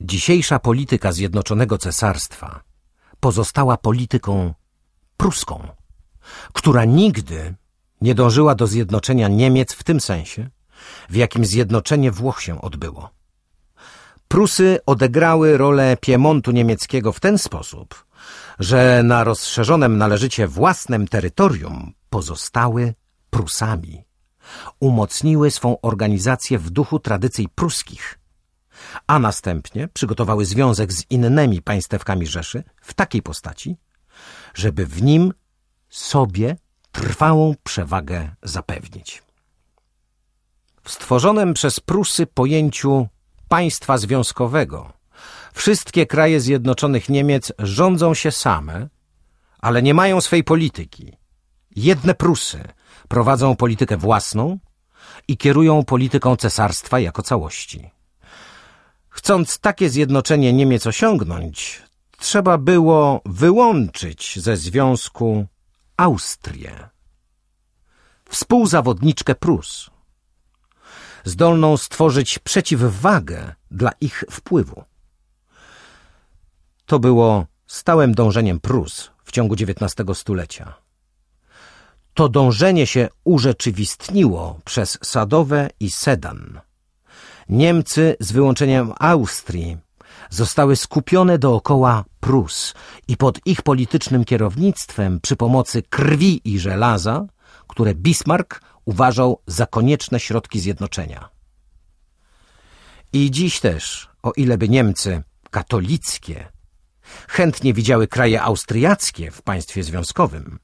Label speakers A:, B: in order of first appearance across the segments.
A: Dzisiejsza polityka Zjednoczonego Cesarstwa pozostała polityką pruską, która nigdy nie dążyła do zjednoczenia Niemiec w tym sensie, w jakim zjednoczenie Włoch się odbyło. Prusy odegrały rolę Piemontu niemieckiego w ten sposób, że na rozszerzonym należycie własnym terytorium pozostały Prusami. Umocniły swą organizację w duchu tradycji pruskich, a następnie przygotowały związek z innymi państewkami Rzeszy w takiej postaci, żeby w nim sobie trwałą przewagę zapewnić. W stworzonym przez Prusy pojęciu państwa związkowego wszystkie kraje Zjednoczonych Niemiec rządzą się same, ale nie mają swej polityki. Jedne Prusy prowadzą politykę własną i kierują polityką cesarstwa jako całości. Chcąc takie zjednoczenie Niemiec osiągnąć, trzeba było wyłączyć ze związku Austrię, współzawodniczkę Prus, zdolną stworzyć przeciwwagę dla ich wpływu. To było stałym dążeniem Prus w ciągu XIX stulecia. To dążenie się urzeczywistniło przez Sadowe i Sedan. Niemcy, z wyłączeniem Austrii, zostały skupione dookoła Prus i pod ich politycznym kierownictwem przy pomocy krwi i żelaza, które Bismarck uważał za konieczne środki zjednoczenia. I dziś też, o ile by Niemcy katolickie chętnie widziały kraje austriackie w państwie związkowym,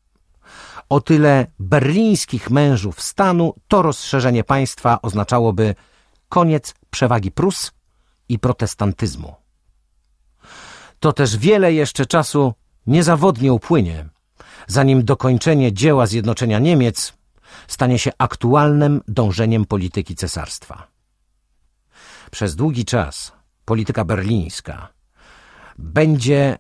A: o tyle berlińskich mężów stanu to rozszerzenie państwa oznaczałoby koniec przewagi Prus i protestantyzmu. To też wiele jeszcze czasu niezawodnie upłynie, zanim dokończenie dzieła zjednoczenia Niemiec stanie się aktualnym dążeniem polityki cesarstwa. Przez długi czas polityka berlińska będzie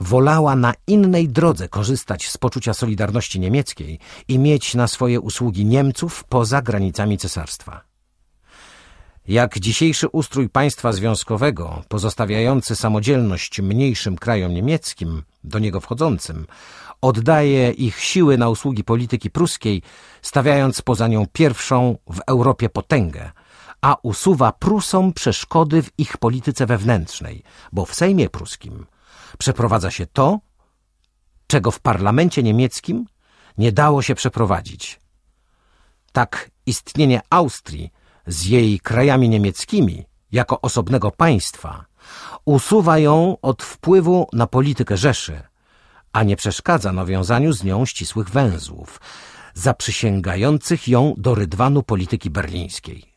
A: wolała na innej drodze korzystać z poczucia solidarności niemieckiej i mieć na swoje usługi Niemców poza granicami cesarstwa. Jak dzisiejszy ustrój państwa związkowego, pozostawiający samodzielność mniejszym krajom niemieckim, do niego wchodzącym, oddaje ich siły na usługi polityki pruskiej, stawiając poza nią pierwszą w Europie potęgę, a usuwa Prusom przeszkody w ich polityce wewnętrznej, bo w Sejmie pruskim przeprowadza się to, czego w parlamencie niemieckim nie dało się przeprowadzić. Tak istnienie Austrii z jej krajami niemieckimi jako osobnego państwa usuwa ją od wpływu na politykę Rzeszy, a nie przeszkadza nawiązaniu z nią ścisłych węzłów, zaprzysięgających ją do rydwanu polityki berlińskiej.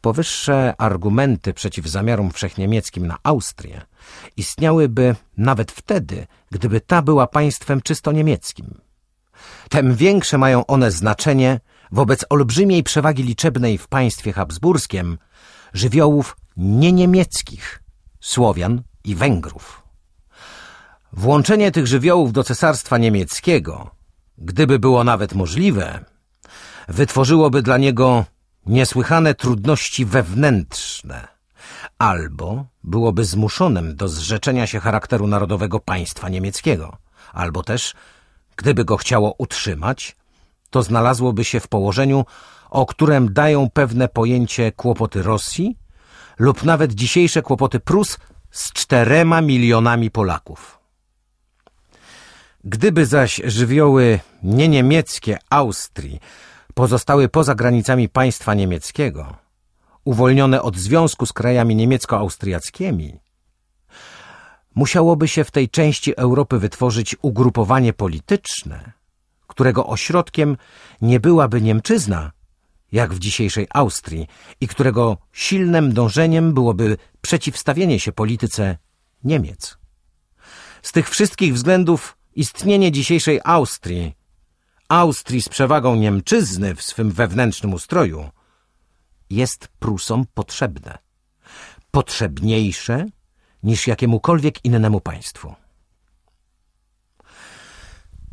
A: Powyższe argumenty przeciw zamiarom wszechniemieckim na Austrię istniałyby nawet wtedy, gdyby ta była państwem czysto niemieckim. Tem większe mają one znaczenie wobec olbrzymiej przewagi liczebnej w państwie habsburskim żywiołów nieniemieckich, Słowian i Węgrów. Włączenie tych żywiołów do cesarstwa niemieckiego, gdyby było nawet możliwe, wytworzyłoby dla niego niesłychane trudności wewnętrzne, albo byłoby zmuszonym do zrzeczenia się charakteru narodowego państwa niemieckiego, albo też, gdyby go chciało utrzymać, to znalazłoby się w położeniu, o którym dają pewne pojęcie kłopoty Rosji lub nawet dzisiejsze kłopoty Prus z czterema milionami Polaków. Gdyby zaś żywioły nieniemieckie Austrii pozostały poza granicami państwa niemieckiego, uwolnione od związku z krajami niemiecko-austriackimi, musiałoby się w tej części Europy wytworzyć ugrupowanie polityczne, którego ośrodkiem nie byłaby Niemczyzna, jak w dzisiejszej Austrii, i którego silnym dążeniem byłoby przeciwstawienie się polityce Niemiec. Z tych wszystkich względów istnienie dzisiejszej Austrii, Austrii z przewagą Niemczyzny w swym wewnętrznym ustroju, jest Prusom potrzebne. Potrzebniejsze niż jakiemukolwiek innemu państwu.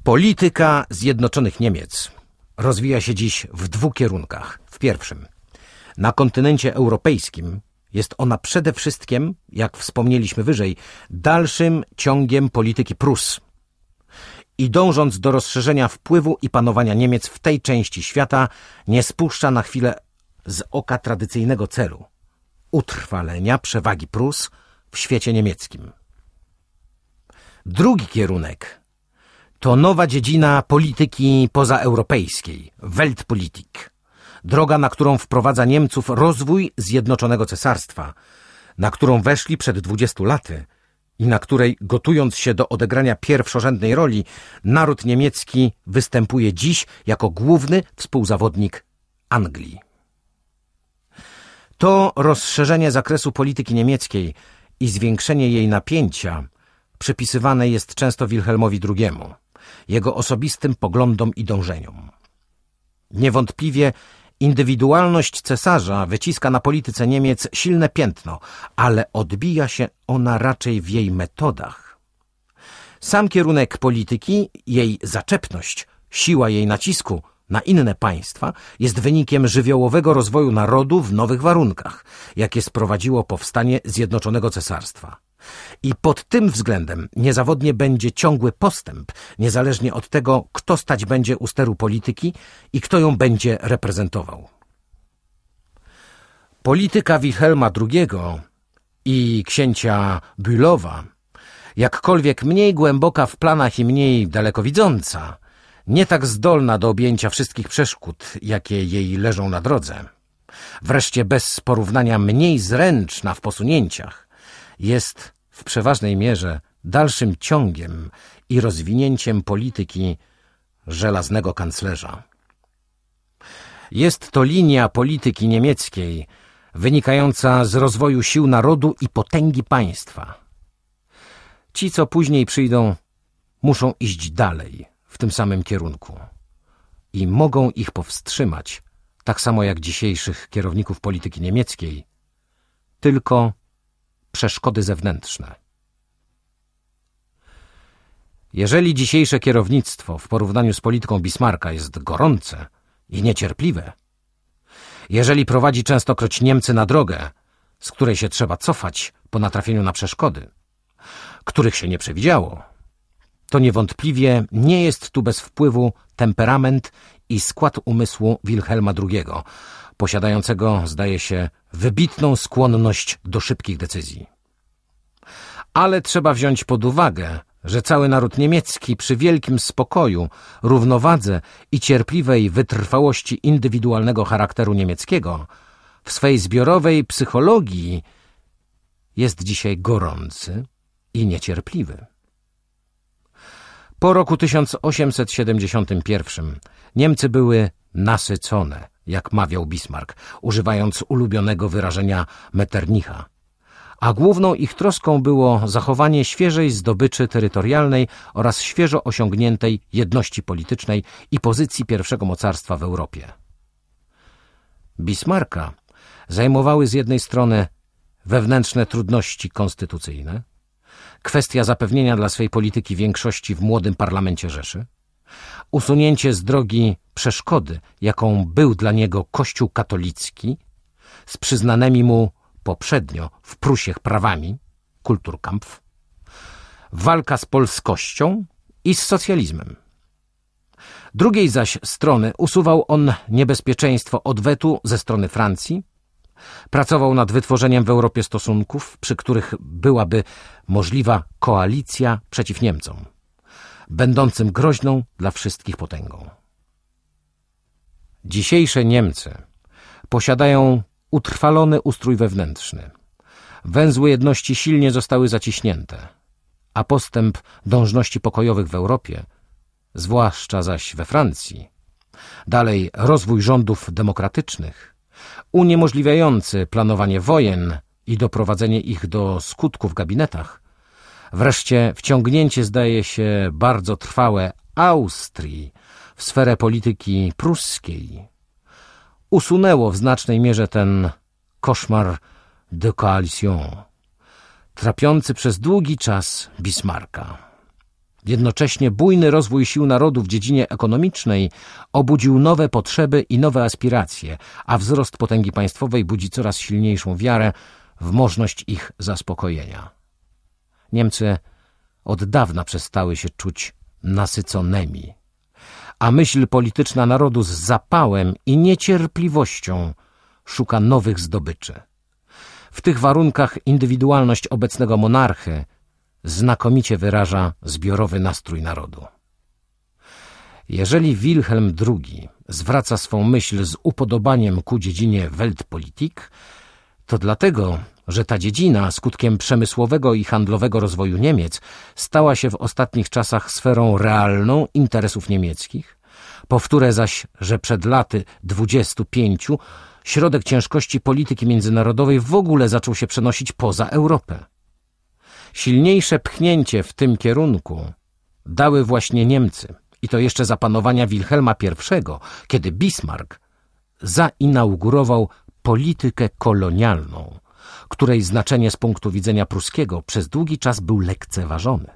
A: Polityka Zjednoczonych Niemiec rozwija się dziś w dwóch kierunkach. W pierwszym, na kontynencie europejskim jest ona przede wszystkim, jak wspomnieliśmy wyżej, dalszym ciągiem polityki Prus. I dążąc do rozszerzenia wpływu i panowania Niemiec w tej części świata, nie spuszcza na chwilę z oka tradycyjnego celu utrwalenia przewagi Prus w świecie niemieckim. Drugi kierunek to nowa dziedzina polityki pozaeuropejskiej, Weltpolitik. Droga, na którą wprowadza Niemców rozwój Zjednoczonego Cesarstwa, na którą weszli przed dwudziestu laty i na której, gotując się do odegrania pierwszorzędnej roli, naród niemiecki występuje dziś jako główny współzawodnik Anglii. To rozszerzenie zakresu polityki niemieckiej i zwiększenie jej napięcia przypisywane jest często Wilhelmowi II, jego osobistym poglądom i dążeniom. Niewątpliwie indywidualność cesarza wyciska na polityce Niemiec silne piętno, ale odbija się ona raczej w jej metodach. Sam kierunek polityki, jej zaczepność, siła jej nacisku na inne państwa jest wynikiem żywiołowego rozwoju narodu w nowych warunkach, jakie sprowadziło powstanie Zjednoczonego Cesarstwa. I pod tym względem niezawodnie będzie ciągły postęp, niezależnie od tego, kto stać będzie u steru polityki i kto ją będzie reprezentował. Polityka Wilhelma II i księcia Bülowa, jakkolwiek mniej głęboka w planach i mniej dalekowidząca, nie tak zdolna do objęcia wszystkich przeszkód, jakie jej leżą na drodze, wreszcie bez porównania mniej zręczna w posunięciach, jest w przeważnej mierze dalszym ciągiem i rozwinięciem polityki żelaznego kanclerza. Jest to linia polityki niemieckiej wynikająca z rozwoju sił narodu i potęgi państwa. Ci, co później przyjdą, muszą iść dalej w tym samym kierunku i mogą ich powstrzymać, tak samo jak dzisiejszych kierowników polityki niemieckiej, tylko przeszkody zewnętrzne. Jeżeli dzisiejsze kierownictwo w porównaniu z polityką Bismarcka jest gorące i niecierpliwe, jeżeli prowadzi częstokroć Niemcy na drogę, z której się trzeba cofać po natrafieniu na przeszkody, których się nie przewidziało, to niewątpliwie nie jest tu bez wpływu temperament i skład umysłu Wilhelma II, posiadającego, zdaje się, wybitną skłonność do szybkich decyzji. Ale trzeba wziąć pod uwagę, że cały naród niemiecki przy wielkim spokoju, równowadze i cierpliwej wytrwałości indywidualnego charakteru niemieckiego w swej zbiorowej psychologii jest dzisiaj gorący i niecierpliwy. Po roku 1871 Niemcy były nasycone, jak mawiał Bismarck, używając ulubionego wyrażenia Metternicha. A główną ich troską było zachowanie świeżej zdobyczy terytorialnej oraz świeżo osiągniętej jedności politycznej i pozycji pierwszego mocarstwa w Europie. Bismarcka zajmowały z jednej strony wewnętrzne trudności konstytucyjne, kwestia zapewnienia dla swej polityki większości w młodym parlamencie Rzeszy, usunięcie z drogi przeszkody, jaką był dla niego Kościół katolicki, z przyznanymi mu poprzednio w Prusiech prawami, Kulturkampf, walka z polskością i z socjalizmem. Drugiej zaś strony usuwał on niebezpieczeństwo odwetu ze strony Francji, pracował nad wytworzeniem w Europie stosunków, przy których byłaby możliwa koalicja przeciw Niemcom będącym groźną dla wszystkich potęgą. Dzisiejsze Niemcy posiadają utrwalony ustrój wewnętrzny. Węzły jedności silnie zostały zaciśnięte, a postęp dążności pokojowych w Europie, zwłaszcza zaś we Francji, dalej rozwój rządów demokratycznych, uniemożliwiający planowanie wojen i doprowadzenie ich do skutków w gabinetach, Wreszcie wciągnięcie zdaje się bardzo trwałe Austrii w sferę polityki pruskiej usunęło w znacznej mierze ten koszmar de coalition, trapiący przez długi czas Bismarcka. Jednocześnie bujny rozwój sił narodu w dziedzinie ekonomicznej obudził nowe potrzeby i nowe aspiracje, a wzrost potęgi państwowej budzi coraz silniejszą wiarę w możność ich zaspokojenia. Niemcy od dawna przestały się czuć nasyconymi, a myśl polityczna narodu z zapałem i niecierpliwością szuka nowych zdobyczy. W tych warunkach indywidualność obecnego monarchy znakomicie wyraża zbiorowy nastrój narodu. Jeżeli Wilhelm II zwraca swą myśl z upodobaniem ku dziedzinie Weltpolitik, to dlatego, że ta dziedzina skutkiem przemysłowego i handlowego rozwoju Niemiec stała się w ostatnich czasach sferą realną interesów niemieckich, powtórę zaś, że przed laty 25 środek ciężkości polityki międzynarodowej w ogóle zaczął się przenosić poza Europę. Silniejsze pchnięcie w tym kierunku dały właśnie Niemcy i to jeszcze za panowania Wilhelma I, kiedy Bismarck zainaugurował politykę kolonialną, której znaczenie z punktu widzenia pruskiego przez długi czas był lekceważony.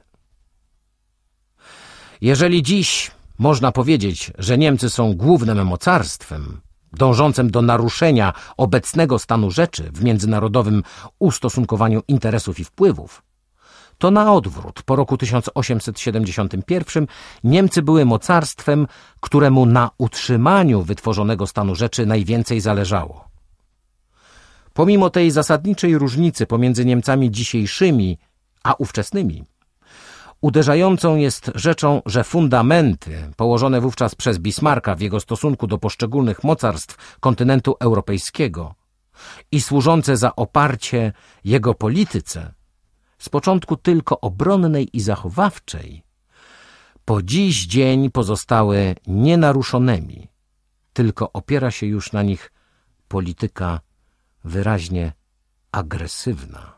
A: Jeżeli dziś można powiedzieć, że Niemcy są głównym mocarstwem, dążącym do naruszenia obecnego stanu rzeczy w międzynarodowym ustosunkowaniu interesów i wpływów, to na odwrót. Po roku 1871 Niemcy były mocarstwem, któremu na utrzymaniu wytworzonego stanu rzeczy najwięcej zależało. Pomimo tej zasadniczej różnicy pomiędzy Niemcami dzisiejszymi a ówczesnymi, uderzającą jest rzeczą, że fundamenty położone wówczas przez Bismarcka w jego stosunku do poszczególnych mocarstw kontynentu europejskiego i służące za oparcie jego polityce, z początku tylko obronnej i zachowawczej, po dziś dzień pozostały nienaruszonymi, tylko opiera się już na nich polityka wyraźnie agresywna.